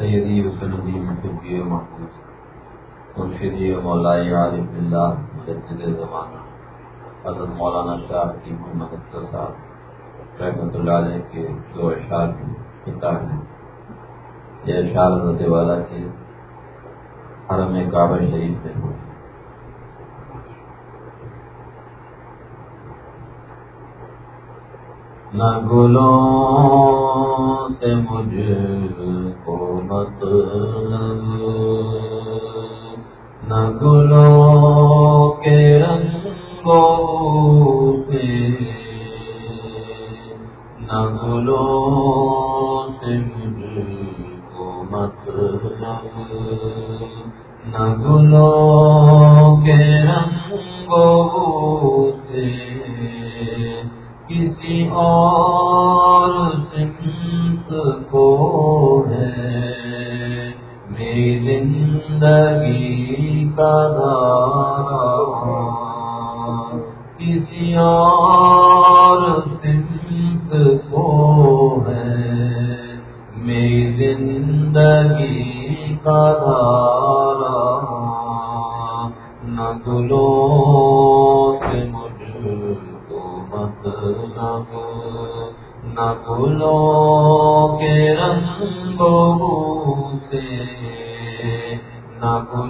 سیدی و سندی وسندی محبی محبوب مرشدی و مولائی عارف اللہ مجدد زمانہ، حضرت مولانا شاہ کی محمد اختر صاحب رحمۃ اللہ علیہ کے دو اشعار کی کتاب ہے یہ اشعار حضرت والا کے حرم کعبہ شریف میں ہوئے۔ نہ گلوں سے مجھ کو مطلب نہ کے رنگوں سے نہ سے مجھ کو مطلب نہ کے رنگوں سے کسی اور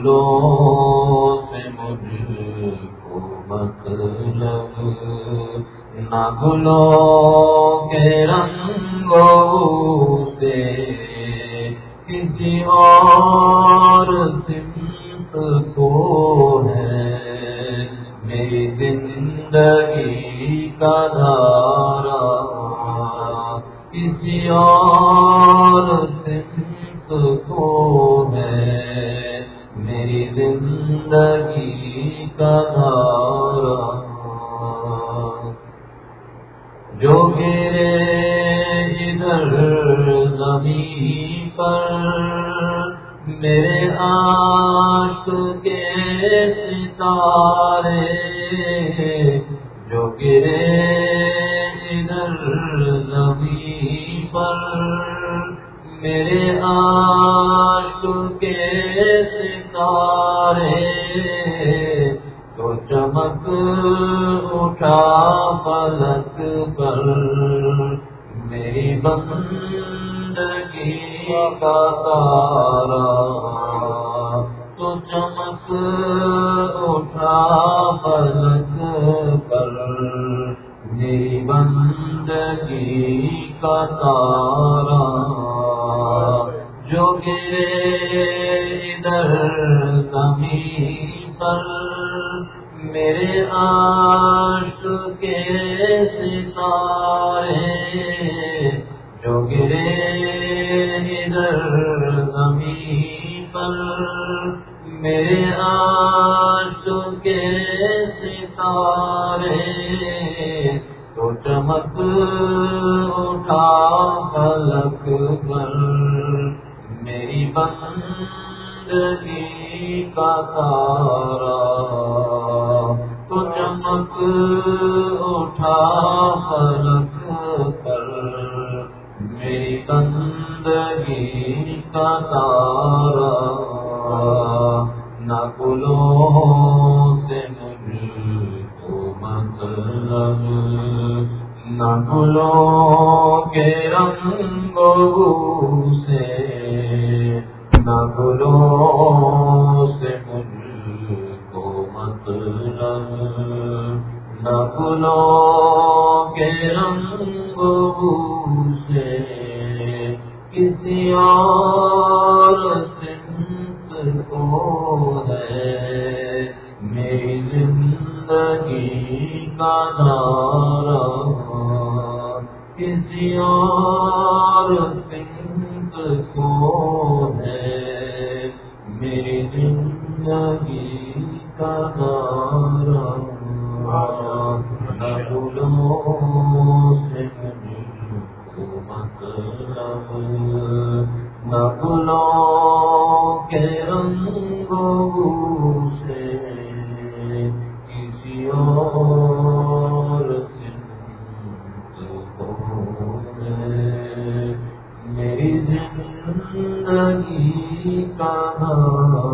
نہ سے مجھ کو مطلب نہ گلوں کے رنگوں سے، کسی اور سمت کو ہے۔ میری زندگی کا دارا کسی اور میرے کے ستارے تو چمک اٹھا پلک پر۔ میری بندگی کا ستارے جو گرے ادھر زمین پر میرے آ رنگوں سے نہ گلوں سے مجھ کو مطلب۔ نہ گلوں کے رنگوں کے رنگوں سے کسی اور سمت کو ہے میری زندگی زندگی کہاں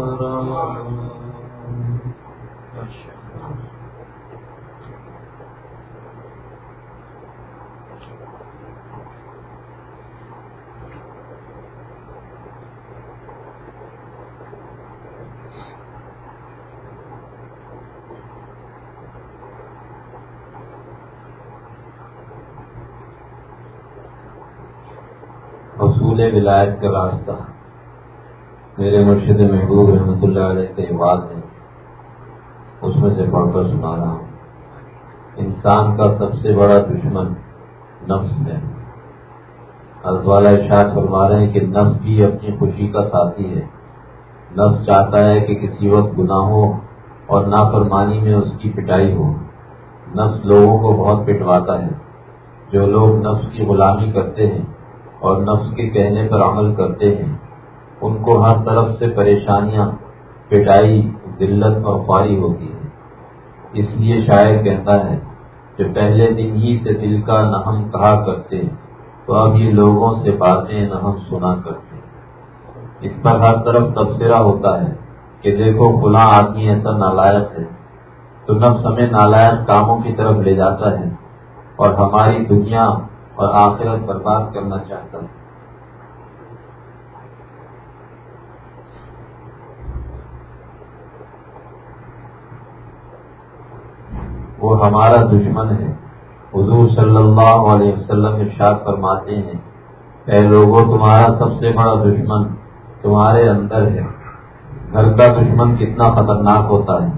اصول ولایت کا راستہ۔ میرے مرشد محبوب رحمۃ اللہ علیہ کے بعد ہے اس میں سے پڑھ کر سنا رہا ہوں۔ انسان کا سب سے بڑا دشمن نفس ہے۔ حضرت والا ارشاد فرما رہے ہیں کہ نفس بھی اپنی خوشی کا ساتھی ہے۔ نفس چاہتا ہے کہ کسی وقت گناہوں اور نافرمانی میں اس کی پٹائی ہو۔ نفس لوگوں کو بہت پٹواتا ہے۔ جو لوگ نفس کی غلامی کرتے ہیں اور نفس کے کہنے پر عمل کرتے ہیں۔ ان کو ہر طرف سے پریشانیاں، پٹائی، ذلت اور خواری ہوتی ہے اس لیے شاعر کہتا ہے کہ پہلے دن ہی سے دل کا نہم کہا کرتے، تو اب یہ لوگوں سے باتیں نہم سنا کرتے۔ اس پر ہر طرف تبصرہ ہوتا ہے کہ دیکھو کھلا آدمی ایسا نالائق ہے۔ تو نفس ہمیں نالائق کاموں کی طرف لے جاتا ہے اور ہماری دنیا اور آخرت برباد کرنا چاہتا ہوں۔ وہ ہمارا دشمن ہے۔ حضور صلی اللہ علیہ وسلم ارشاد فرماتے ہیں، اے لوگوں تمہارا سب سے بڑا دشمن تمہارے اندر ہے۔ گھر کا دشمن کتنا خطرناک ہوتا ہے۔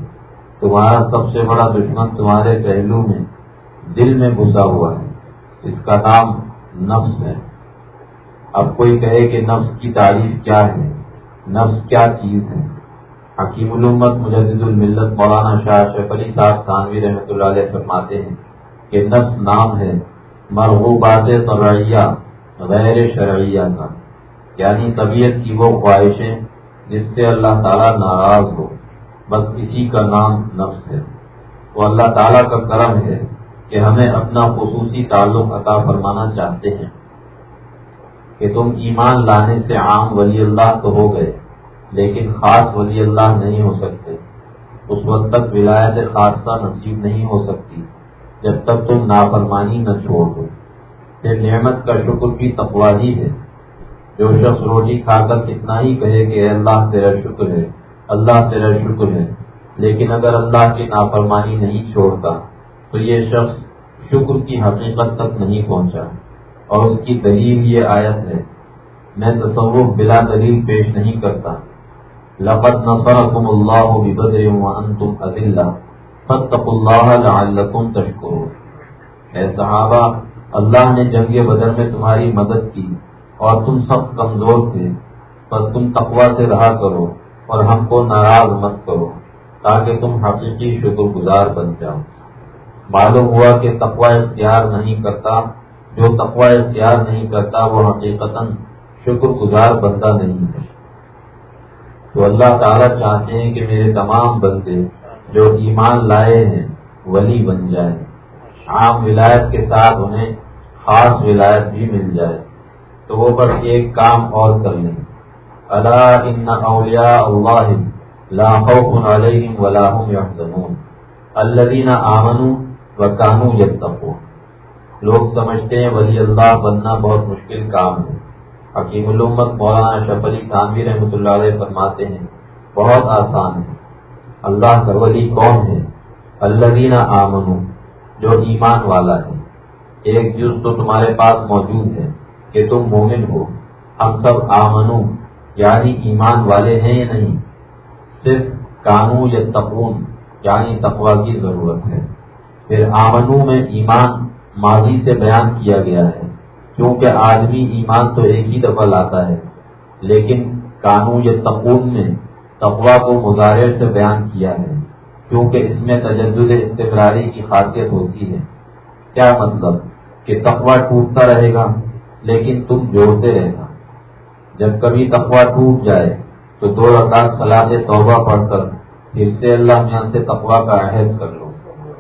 تمہارا سب سے بڑا دشمن تمہارے پہلو میں دل میں گھسا ہوا ہے۔ اس کا نام نفس ہے۔ اب کوئی کہے کہ نفس کی تعریف کیا ہے؟ نفس کیا چیز ہے؟ حکیم علومت مجدد الملت مولانا شاہ شیف علی صاحب خانوی رحمۃ اللہ علیہ فرماتے ہیں کہ نفس نام ہے مرغوبات طبعیہ، غیر شرعیہ کا یعنی طبیعت کی وہ خواہشیں جس سے اللہ تعالیٰ ناراض ہو۔ بس اسی کا نام نفس ہے۔ وہ اللہ تعالیٰ کا کرم ہے۔ کہ ہمیں اپنا خصوصی تعلق عطا فرمانا چاہتے ہیں کہ تم ایمان لانے سے عام ولی اللہ تو ہو گئے، لیکن خاص ولی اللہ نہیں ہو سکتے۔ اس وقت تک ولایت خاصہ نصیب نہیں ہو سکتی، جب تک تم نافرمانی نہ چھوڑ دو۔ پھر نعمت کا شکر بھی تقوا ہی ہے۔ جو شخص روٹی کھا کر اتنا ہی کہے کہ اللہ تیرا شکر ہے، اللہ تیرا شکر ہے، لیکن اگر اللہ کی نافرمانی نہیں چھوڑتا تو یہ شخص شکر کی حقیقت تک نہیں پہنچا اور اس کی دلیل یہ آیت ہے، میں تصور بلا دلیل پیش نہیں کرتا۔ لقت نصرکم اللہ بدر وانتم اذلہ فتقوا اللہ لعلکم تشکرون۔ اے صحابہ، اللہ نے جنگ بدر میں تمہاری مدد کی اور تم سب کمزور تھے، پر تم تقوا سے رہا کرو اور ہم کو ناراض مت کرو تاکہ تم حقیقی شکر گزار بن جاؤ۔ معلوم ہوا کہ تقوا اختیار نہیں کرتا، جو تقوا اختیار نہیں کرتا، وہ حقیقت شکر گزار بندہ نہیں ہے۔ تو اللہ تعالیٰ چاہتے ہیں کہ میرے تمام بندے جو ایمان لائے ہیں، ولی بن جائے عام ولایت کے ساتھ انہیں خاص ولایت بھی مل جائے۔ تو وہ بس ایک کام اور کر لیں۔ اللہ ان اولیاء اللہ لا خوف علیہم ولا هم يحزنون الذين آمنوا کانو یتقو لوگ سمجھتے ہیں ولی اللہ بننا بہت مشکل کام ہے۔ حکیم علومت مولانا شف علی خانوی رحمۃ اللہ علیہ فرماتے ہیں، بہت آسان ہے۔ اللہ کا ولی کون ہے؟ اللہ دینا آمن جو ایمان والا ہے۔ ایک جز تو تمہارے پاس موجود ہے کہ تم مومن ہو۔ ہم سب آمنو یعنی ایمان والے ہیں یا نہیں؟ صرف کانو یا تقون یعنی تقوا کی ضرورت ہے۔ پھر آمنو میں ایمان ماضی سے بیان کیا گیا ہے۔ کیونکہ آدمی ایمان تو ایک ہی دفعہ لاتا ہے، لیکن قانون یا تقون میں تقوا کو مظاہرے سے بیان کیا ہے، کیونکہ اس میں تجدد استقراری کی خاصیت ہوتی ہے۔ کیا مطلب کہ تقوا ٹوٹتا رہے گا، لیکن تم جوڑتے رہے گا۔ جب کبھی تقوا ٹوٹ جائے، تو دو رکعت سلاد توبہ پڑھ کر پھر سے اللہ میاں سے تقوا کا عہد کر لو۔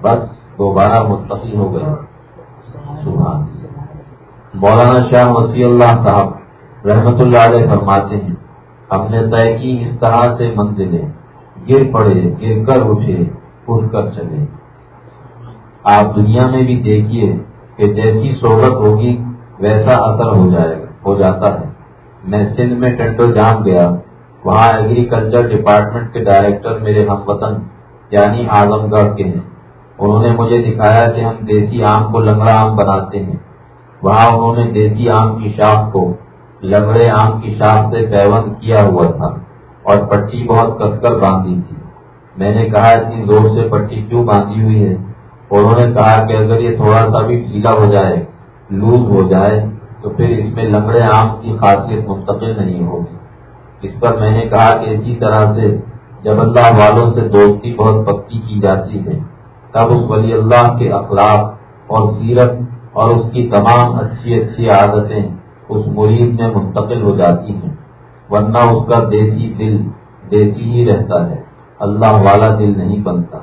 بس۔ دوبارہ مستقل ہو گئے۔ سبحان۔ مولانا شاہ وسیع اللہ صاحب رحمت اللہ علیہ فرماتے ہیں، ہم نے طے کی اس طرح سے منزلیں، گر پڑے، گر کر اٹھے، اٹھ کر چلے۔ آپ دنیا میں بھی دیکھیے کہ جیسی صحبت ہوگی، ویسا اثر ہو جائے گا ہو جاتا ہے۔ میں سندھ میں ٹنڈو جام گیا، وہاں ایگریکلچر ڈپارٹمنٹ کے ڈائریکٹر میرے ہم وطن یعنی اعظم گڑھ کے ہیں۔ انہوں نے مجھے دکھایا کہ ہم دیسی آم کو لنگڑا آم بناتے ہیں۔ وہاں انہوں نے دیسی آم کی شاخ کو لنگڑے آم کی شاخ سے پیون کیا ہوا تھا اور پٹی بہت کس کر باندھی تھی۔ میں نے کہا، اتنی زور سے پٹی کیوں باندھی ہوئی ہے؟ انہوں نے کہا کہ اگر یہ تھوڑا سا بھی ڈھیلا ہو جائے، لوز ہو جائے، تو پھر اس میں لنگڑے آم کی خاصیت منتقل نہیں ہوگی۔ اس پر میں نے کہا کہ اسی طرح سے جب اللہ والوں سے دوستی بہت پکی کی جاتی ہے تب اس ولی اللہ کے اخلاق اور سیرت اور اس کی تمام اچھی اچھی عادتیں اس مرید میں منتقل ہو جاتی ہیں، ورنہ اس کا دیسی دل دیسی ہی رہتا ہے، اللہ والا دل نہیں بنتا۔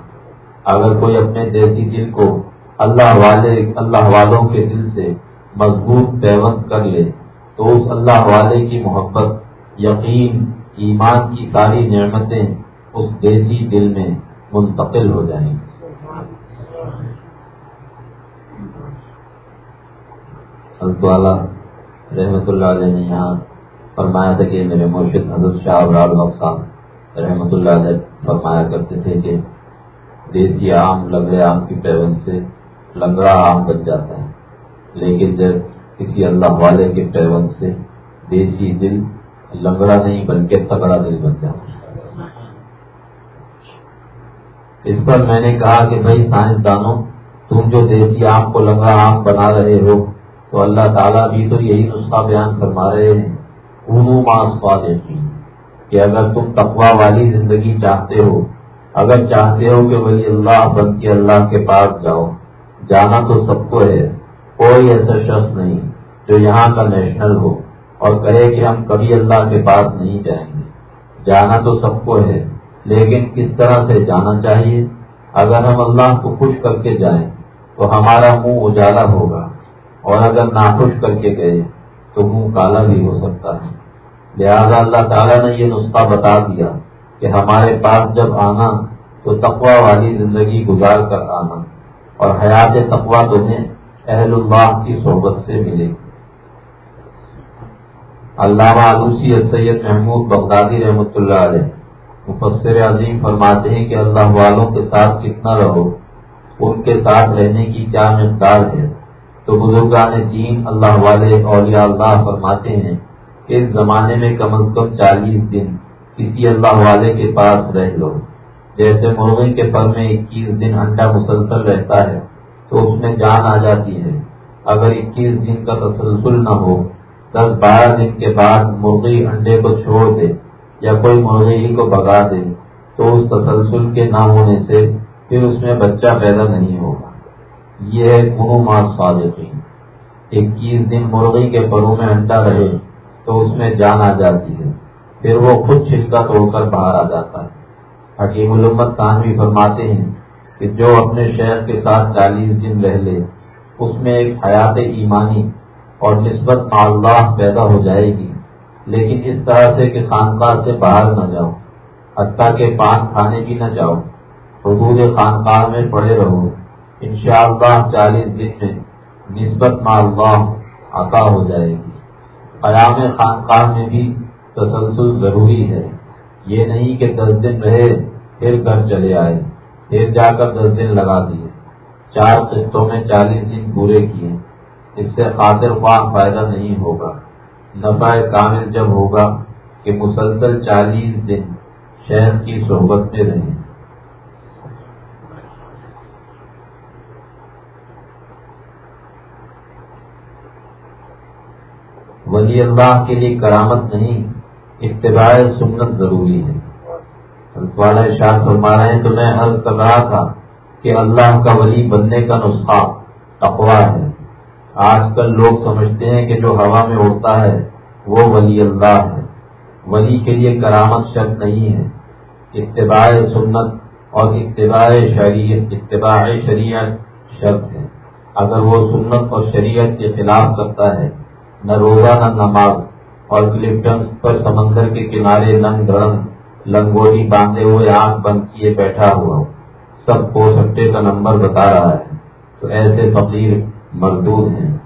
اگر کوئی اپنے دیسی دل کو اللہ والے، اللہ والوں کے دل سے مضبوط پیوند کر لے، تو اس اللہ والے کی محبت، یقین، ایمان کی ساری نعمتیں اس دیسی دل میں منتقل ہو جائیں۔ گی والا رحمت اللہ علیہ نے یہاں فرمایا تھا کہ میرے مرشد حضرت شاہ صاحب رحمت اللہ علیہ فرمایا کرتے تھے کہ دیسی آم لگڑے آم کی پیون سے لنگڑا آم بن جاتا ہے۔ لیکن جب کسی اللہ والے کے پیون سے دیسی دل لنگڑا نہیں بن کے تگڑا دل بن جاتا اس پر میں نے کہا کہ بھائی سائنسدانوں، تم جو دیسی آم کو لنگڑا آم بنا رہے ہو تو اللہ تعالیٰ بھی تو یہی نسخہ بیان فرما رہے ہیں۔ اونو دیتی کہ اگر تم تقوا والی زندگی چاہتے ہو، اگر چاہتے ہو کہ وہی اللہ بن کے اللہ کے پاس جاؤ، جانا تو سب کو ہے، کوئی ایسا شخص نہیں جو یہاں کا نیشنل ہو اور کہے کہ ہم کبھی اللہ کے پاس نہیں جائیں گے۔ جانا تو سب کو ہے، لیکن کس طرح سے جانا چاہیے؟ اگر ہم اللہ کو خوش کر کے جائیں، تو ہمارا منہ اجالا ہوگا۔ اور اگر ناخوش کر کے گئے تو منہ کالا بھی ہو سکتا ہے۔ لہذا اللہ تعالیٰ نے یہ نسخہ بتا دیا کہ ہمارے پاس جب آنا تو تقوا والی زندگی گزار کر آنا اور حیات تقوا تمہیں اہل اللہ کی صحبت سے ملے۔ گی علامہ علوسی سید محمود بغدادی رحمۃ اللہ علیہ مفسر عظیم فرماتے ہیں کہ اللہ والوں کے ساتھ کتنا رہو، ان کے ساتھ رہنے کی کیا مقدار ہے؟ تو بزرگان دین اللہ والے اولیاء اللہ فرماتے ہیں کہ اس زمانے میں کم از کم چالیس دن کسی اللہ والے کے پاس رہ لو۔ جیسے مرغی کے پر میں اکیس دن انڈا مسلسل رہتا ہے، تو اس میں جان آ جاتی ہے۔ اگر اکیس دن کا تسلسل نہ ہو، دس بارہ دن کے بعد مرغی انڈے کو چھوڑ دے یا کوئی مرغی کو بگا دے، تو اس تسلسل کے نہ ہونے سے پھر اس میں بچہ پیدا نہیں ہوگا۔ یہ ہے کنو اکیس دن مرغی کے پروں میں انڈا رہے تو اس میں جان آ جاتی ہے۔ پھر وہ خود چھلکا توڑ کر باہر آ جاتا ہے۔ حکیم علمت خان بھی فرماتے ہیں کہ جو اپنے شہر کے ساتھ چالیس دن رہ لے، اس میں ایک حیات ایمانی اور نسبت اللہ پیدا ہو جائے گی۔ لیکن اس طرح سے کہ خانقاہ سے باہر نہ جاؤ، حتیٰ کے پان کھانے بھی نہ جاؤ۔ حدود خانقاہ میں پڑے رہو۔ انشاءاللہ چالیس دن میں نسبت ماللہ عطا ہو جائے گی۔ قیام خانقاہ میں بھی تسلسل ضروری ہے۔ یہ نہیں کہ دس دن رہے، پھر گھر چلے آئے۔ پھر جا کر دس دن لگا دیے۔ چار قسطوں میں چالیس دن پورے کیے۔ اس سے خاطر خواہ فائدہ نہیں ہوگا۔ نفع کامل جب ہوگا کہ مسلسل چالیس دن شہر کی صحبت میں رہیں۔ ولی اللہ کے لیے کرامت نہیں، اتباع سنت ضروری ہے۔ والا شاہ فرما رہے ہیں تو میں عرض کر رہا تھا کہ اللہ کا ولی بننے کا نسخہ تقوا ہے۔ آج کل لوگ سمجھتے ہیں کہ جو ہوا میں اڑتا ہے، وہ ولی اللہ ہے۔ ولی کے لیے کرامت شرط نہیں ہے۔ اتباع سنت اور اتباع شریعت اتباع شریعت شرط ہے۔ اگر وہ سنت اور شریعت کے خلاف کرتا ہے نہ روزہ، نہ نماز، اور کلپٹن پر سمندر کے کنارے لنگ گرم لنگوٹی باندھے ہوئے آنکھ بند کیے بیٹھا ہوا سب کو سٹے کا نمبر بتا رہا ہے۔ تو ایسے فقیر مردود ہیں۔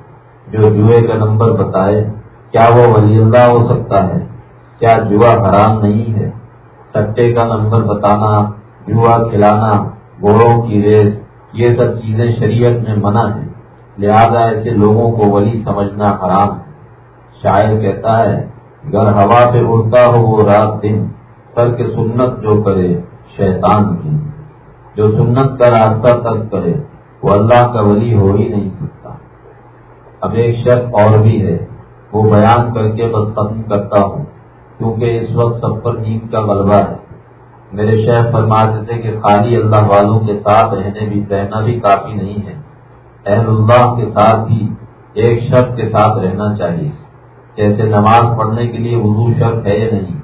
جو جوئے کا نمبر بتائے، کیا وہ ولی اللہ ہو سکتا ہے؟ کیا جوا حرام نہیں ہے؟ سٹے کا نمبر بتانا جوا کھلانا، گھوڑوں کی ریس، یہ سب چیزیں شریعت میں منع ہیں۔ لہذا ایسے لوگوں کو ولی سمجھنا حرام ہے۔ شاعر کہتا ہے، گر ہوا پہ اڑتا ہو وہ رات دن کر کے سنت جو کرے شیطان کی جو سنت کا راستہ ترک کرے، وہ اللہ کا ولی ہو ہی نہیں سکتا۔ اب ایک شرط اور بھی ہے، وہ بیان کر کے بس ختم کرتا ہوں، کیونکہ اس وقت سب پر نیند کا غلبہ ہے۔ میرے شہر فرماتے تھے کہ خالی اللہ والوں کے ساتھ رہنے بھی، رہنا بھی کافی نہیں ہے۔ اہل اللہ کے ساتھ بھی ایک شرط کے ساتھ رہنا چاہیے۔ جیسے نماز پڑھنے کے لیے وضو شرط ہے یا نہیں؟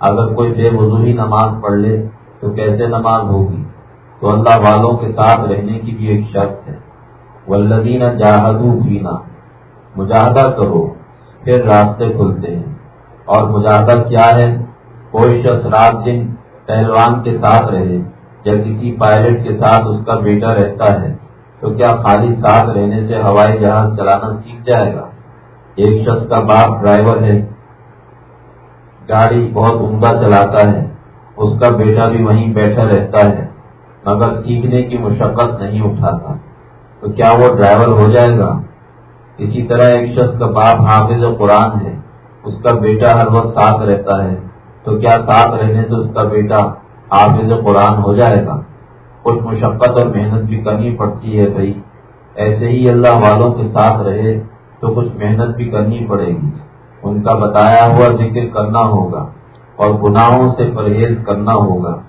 اگر کوئی بے وضو ہی نماز پڑھ لے، تو کیسے نماز ہوگی؟ تو اللہ والوں کے ساتھ رہنے کی بھی ایک شرط ہے۔ ولدین جاہدو پینا مجاہدہ کرو، پھر راستے کھلتے ہیں۔ اور مجاہدہ کیا ہے؟ کوئی شخص رات دن پہلوان کے ساتھ رہے یا کسی پائلٹ کے ساتھ اس کا بیٹا رہتا ہے۔ تو کیا خالی ساتھ رہنے سے ہوائی جہاز چلانا سیکھ جائے گا؟ ایک شخص کا باپ ڈرائیور ہے۔ گاڑی بہت عمدہ چلاتا ہے۔ اس کا بیٹا بھی وہیں بیٹھا رہتا ہے، مگر سیکھنے کی مشقت نہیں اٹھاتا۔ تو کیا وہ ڈرائیور ہو جائے گا؟ اسی طرح ایک شخص کا باپ حافظ قرآن ہے۔ اس کا بیٹا ہر وقت ساتھ رہتا ہے۔ تو کیا ساتھ رہنے سے اس کا بیٹا حافظ قرآن ہو جائے گا؟ کچھ مشقت اور محنت بھی کرنی پڑتی ہے بھائی۔ ایسے ہی اللہ والوں کے ساتھ رہے تو کچھ محنت بھی کرنی پڑے گی۔ ان کا بتایا ہوا ذکر کرنا ہوگا اور گناہوں سے پرہیز کرنا ہوگا۔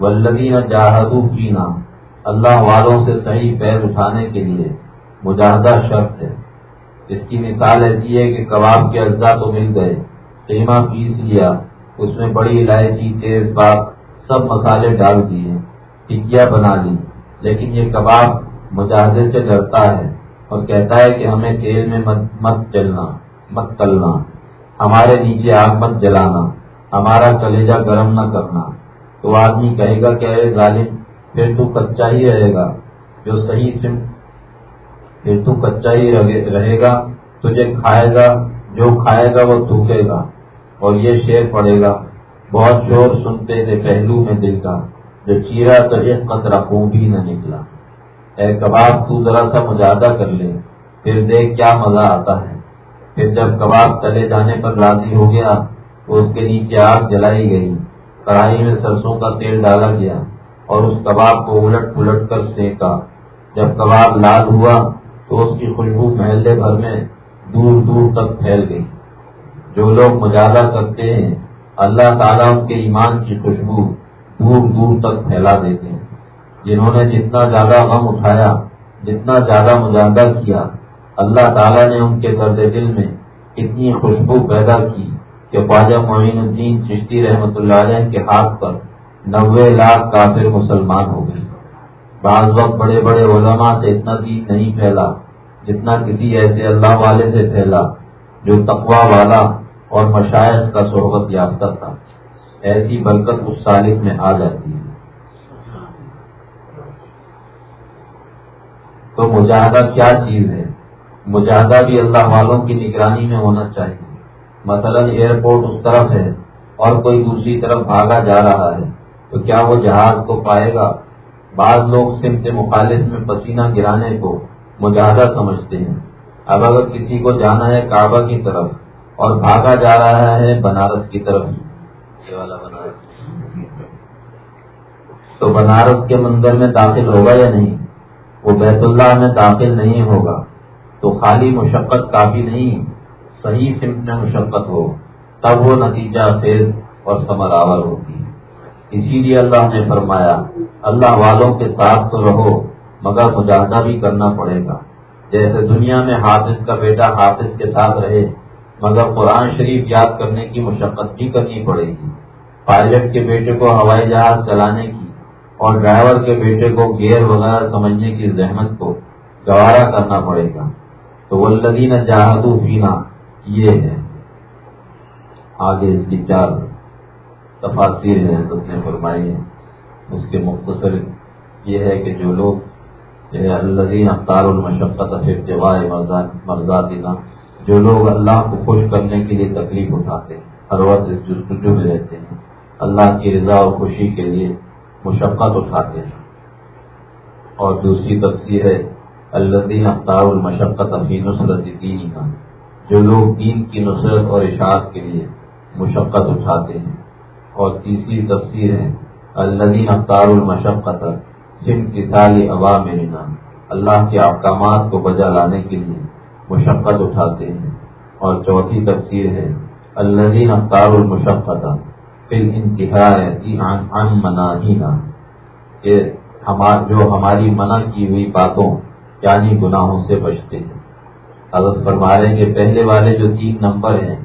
ولدین جاہدو پینا اللہ والوں سے صحیح پیر اٹھانے کے لیے۔ مجاہدہ شرط ہے۔ اس کی مثال ایسی ہے کہ کباب کے اجزاء تو مل گئے، قیمہ پیس لیا، اس میں بڑی الائچی، تیز بات سب مسالے ڈال دیے۔ ٹکیا بنا لی۔ لیکن یہ کباب مجاہدے سے ڈرتا ہے اور کہتا ہے کہ ہمیں تیل میں مت چلنا، مت تلنا۔ ہمارے نیچے آگ مت جلانا۔ ہمارا کلیجہ گرم نہ کرنا۔ تو آدمی کہے گا کہ ظالم، پھر تو کچا ہی رہے گا۔ جو صحیح سم پھر تو کچا ہی رہے گا، تجھے کھائے گا، جو کھائے گا وہ تھوکے گا۔ اور یہ شیر پڑے گا۔ بہت شور سنتے تھے پہلو میں دل کا۔ جو چیرا تو ایک قطرہ خون بھی نہ نکلا۔ اے کباب، تو ذرا سا مجاہدہ کر لے، پھر دیکھ کیا مزہ آتا ہے۔ پھر جب کباب تلے جانے پر راضی ہو گیا، تو اس کے نیچے آگ جلائی گئی۔ کڑھائی میں سرسوں کا تیل ڈالا گیا اور اس کباب کو الٹ پلٹ کر سینکا۔ جب کباب لال ہوا، تو اس کی خوشبو محلے بھر میں دور دور تک پھیل گئی۔ جو لوگ مجاہدہ کرتے ہیں، اللہ تعالیٰ ان کے ایمان کی خوشبو دور دور تک پھیلا دیتے ہیں۔ جنہوں نے جتنا زیادہ غم اٹھایا، جتنا زیادہ مجاہدہ کیا، اللہ تعالیٰ نے ان کے درد دل میں اتنی خوشبو پیدا کی کہ خواجہ معین الدین چشتی رحمت اللہ علیہ کے ہاتھ پر نوے لاکھ کافر مسلمان ہو گئے۔ بعض وقت بڑے بڑے علماء سے اتنا دین نہیں پھیلا جتنا کسی ایسے اللہ والے سے پھیلا جو تقوا والا اور مشاعر کا صحبت یافتہ تھا۔ ایسی برکت اس سالک میں آ جاتی ہے۔ تو مجاہدہ کیا چیز ہے؟ مجاہدہ بھی اللہ والوں کی نگرانی میں ہونا چاہیے۔ مثلا ایئرپورٹ اس طرف ہے اور کوئی دوسری طرف بھاگا جا رہا ہے، تو کیا وہ جہاز کو پائے گا؟ بعض لوگ سمت مخالف میں پسینہ گرانے کو مجاہدہ سمجھتے ہیں۔ اب اگر کسی کو جانا ہے کعبہ کی طرف اور بھاگا جا رہا ہے بنارس کی طرف والا بنارس تو بنارس کے مندر میں داخل ہوگا یا نہیں؟ وہ بیت اللہ میں داخل نہیں ہوگا۔ تو خالی مشقت کافی نہیں، صحیح سمت میں مشقت ہو، تب وہ نتیجہ فیض اور سمراور ہوگی۔ اسی لیے اللہ نے فرمایا، اللہ والوں کے ساتھ تو رہو، مگر مجاہدہ بھی کرنا پڑے گا۔ جیسے دنیا میں حافظ کا بیٹا حافظ کے ساتھ رہے، مگر قرآن شریف یاد کرنے کی مشقت بھی کرنی پڑے گی۔ پائلٹ کے بیٹے کو ہوائی جہاز چلانے کی اور ڈرائیور کے بیٹے کو گیئر وغیرہ سمجھنے کی زحمت کو گوارا کرنا پڑے گا۔ تو وہ لدین جہادو پینا یہ ہے آگے اس کی چار تفاصیر ہیں حضرت نے فرمائی ہیں۔ اس کے مختصر یہ ہے کہ جو لوگ الدین اختار المشقت افطوائے مرزا دینا جو لوگ اللہ کو خوش کرنے کے لیے تکلیف اٹھاتے ہیں، ہر وقت اس جستجو میں رہتے ہیں۔ اللہ کی رضا اور خوشی کے لیے مشقت اٹھاتے ہیں۔ اور دوسری تفصیل ہے الدین اختار المشقت افی نصرت دینی کا جو لوگ دین کی نصرت اور اشاعت کے لیے مشقت اٹھاتے ہیں۔ اور تیسری تفصیل ہے الدین اختار المشقت سم کسالی عوام نام، اللہ کے احکامات کو بجا لانے کے لیے مشقت اٹھاتے ہیں۔ اور چوتھی تفسیر ہے الدین اختار المشقت پھر انتہا مناہینا کہ جو ہماری منع کی ہوئی باتوں یعنی گناہوں سے بچتے ہیں۔ حضرت فرما رہے کہ پہلے والے جو تین نمبر ہیں،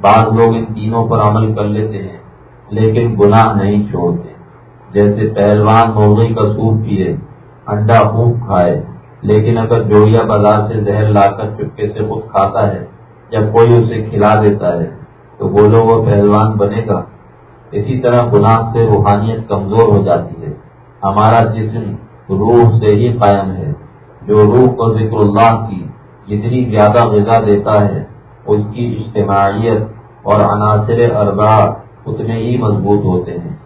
بعض لوگ ان تینوں پر عمل کر لیتے ہیں، لیکن گناہ نہیں چھوڑتے۔ جیسے پہلوان مرغی کا سوپ پیے، انڈا خوب کھائے، لیکن اگر جوڑیا بازار سے زہر لا کر چپکے سے خود کھاتا ہے، جب کوئی اسے کھلا دیتا ہے، تو بولو وہ پہلوان بنے گا۔ اسی طرح گناہ سے روحانیت کمزور ہو جاتی ہے۔ ہمارا جسم روح سے ہی قائم ہے۔ جو روح کو ذکر اللہ کی جتنی زیادہ غذا دیتا ہے، اس کی اجتماعیت اور عناصر اربا اتنے ہی مضبوط ہوتے ہیں۔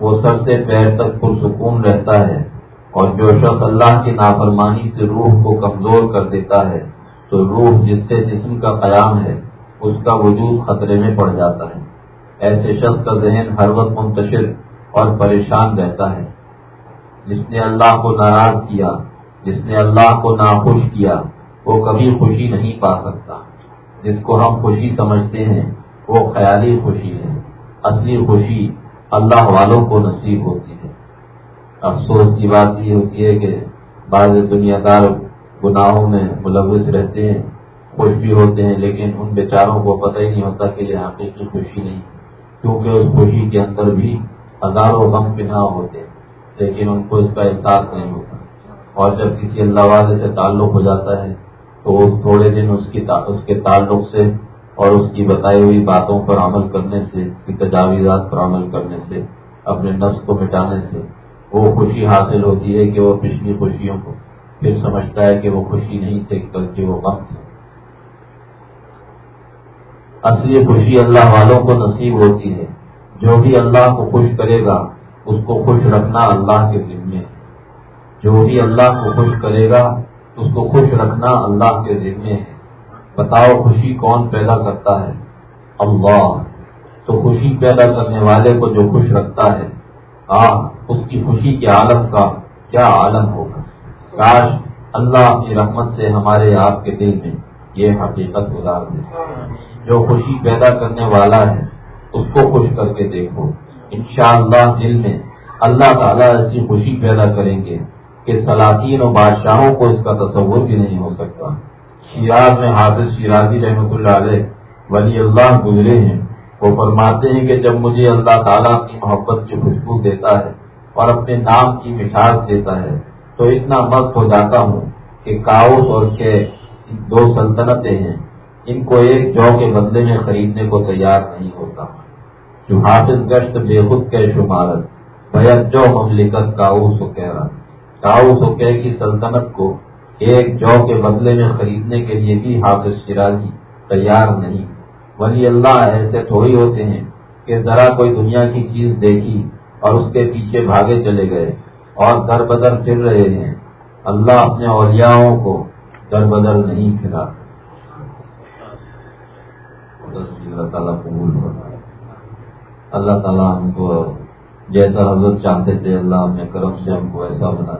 وہ سب سے پیر تک پرسکون رہتا ہے اور جو شخص اللہ کی نافرمانی سے روح کو کمزور کر دیتا ہے، تو روح جس سے جسم کا قیام ہے، اس کا وجود خطرے میں پڑ جاتا ہے۔ ایسے شخص کا ذہن ہر وقت منتشر اور پریشان رہتا ہے۔ جس نے اللہ کو ناراض کیا، جس نے اللہ کو ناخوش کیا، وہ کبھی خوشی نہیں پا سکتا۔ جس کو ہم خوشی سمجھتے ہیں، وہ خیالی خوشی ہے۔ اصلی خوشی اللہ والوں کو نصیب ہوتی ہے۔ افسوس کی بات یہ ہوتی ہے کہ بعض دنیا دار گناہوں میں ملوث رہتے ہیں، خوش بھی ہوتے ہیں، لیکن ان بیچاروں کو پتہ ہی نہیں ہوتا کہ یہ حقیقی خوشی نہیں۔ کیونکہ اس خوشی کے اندر بھی ہزاروں غم پناہ ہوتے ہیں، لیکن ان کو اس کا احساس نہیں ہوتا۔ اور جب کسی اللہ والے سے تعلق ہو جاتا ہے، تو وہ تھوڑے دن اس کی اس کے تعلق سے اور اس کی بتائی ہوئی باتوں پر عمل کرنے سے، اس کی تجاویزات پر عمل کرنے سے، اپنے نفس کو مٹانے سے، وہ خوشی حاصل ہوتی ہے کہ وہ پچھلی خوشیوں کو پھر سمجھتا ہے کہ وہ خوشی نہیں تھے بلکہ وہ غم تھے اصلی خوشی اللہ والوں کو نصیب ہوتی ہے۔ جو بھی اللہ کو خوش کرے گا، اس کو خوش رکھنا اللہ کے ذمے۔ جو بھی اللہ کو خوش کرے گا، اس کو خوش رکھنا اللہ کے ذمے ہے۔ بتاؤ خوشی کون پیدا کرتا ہے؟ اللہ۔ تو خوشی پیدا کرنے والے کو جو خوش رکھتا ہے ہاں اس کی خوشی کے عالم کا کیا عالم ہوگا؟ کاش اللہ اپنی رحمت سے ہمارے آپ کے دل میں یہ حقیقت گزار دے جو خوشی پیدا کرنے والا ہے، اس کو خوش کر کے دیکھو۔ انشاءاللہ دل میں اللہ تعالیٰ ایسی خوشی پیدا کریں گے کہ سلاطین و بادشاہوں کو اس کا تصور بھی نہیں ہو سکتا۔ شیراز میں حافظ شیرازی رحمۃ اللہ علیہ ولی اللہ گزرے ہیں۔ وہ فرماتے ہیں کہ جب مجھے اللہ تعالیٰ کی محبت کی خوشبو دیتا ہے اور اپنے نام کی مٹھاس دیتا ہے، تو اتنا مست ہو جاتا ہوں کہ کاؤس اور کے دو سلطنتیں ہیں۔ ان کو ایک جو کے بدلے میں خریدنے کو تیار نہیں ہوتا۔ جو حافظ گشت بے خود کے شمارت بیت جو مملکت کاؤس و کاؤس کی سلطنت کو ایک جو کے بدلے میں خریدنے کے لیے بھی حافظ شرازی تیار نہیں۔ ولی اللہ ایسے تھوڑی ہوتے ہیں کہ ذرا کوئی دنیا کی چیز دیکھی اور اس کے پیچھے بھاگے چلے گئے اور در بدر پھر رہے ہیں۔ اللہ اپنے اولیاؤں کو در بدر نہیں پھرا اللہ تعالیٰ قبول اللہ تعالیٰ ہم کو جیسا حضرت چاہتے تھے، اللہ اپنے کرم سے ہم کو ایسا بنا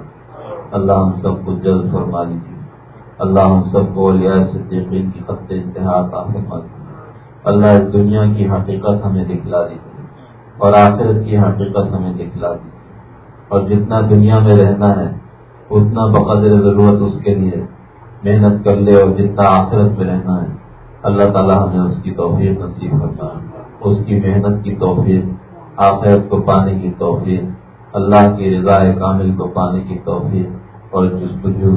اللہ ہم سب کو جلد فرما لیجیے اللہ ہم سب کو صدیقین کی خط انتہا فرما اللہ اس دنیا کی حقیقت ہمیں دکھلا دیجیے۔ اور آخرت کی حقیقت ہمیں دکھلا دیجیے۔ اور جتنا دنیا میں رہنا ہے، اتنا بقدر ضرورت اس کے لیے۔ محنت کر لے اور جتنا آخرت میں رہنا ہے۔ اللہ تعالیٰ ہمیں اس کی توفیق نصیب کرنا اس کی محنت کی توفیق، آخرت کو پانے کی توفیق، اللہ کی رضا کامل کو پانے کی توفیق اور جستجو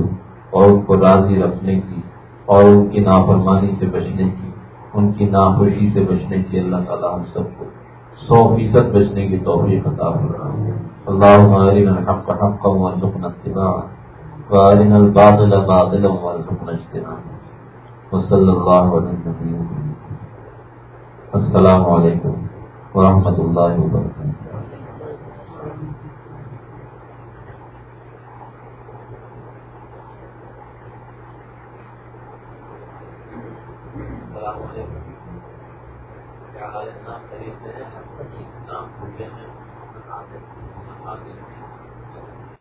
اور ان کو راضی رکھنے کی اور ان کی نافرمانی سے بچنے کی، ان کی ناخوشی سے بچنے کی اللہ تعالیٰ ہم سب کو سو فیصد بچنے کی توفیق عطا فرما اللهم ارنا الحق حقا وارزقنا اتباعه، وارنا الباطل باطلا وارزقنا اجتنابه۔ وصلی اللہ علیہ وسلم السلام علیکم ورحمۃ اللہ وبرکاتہ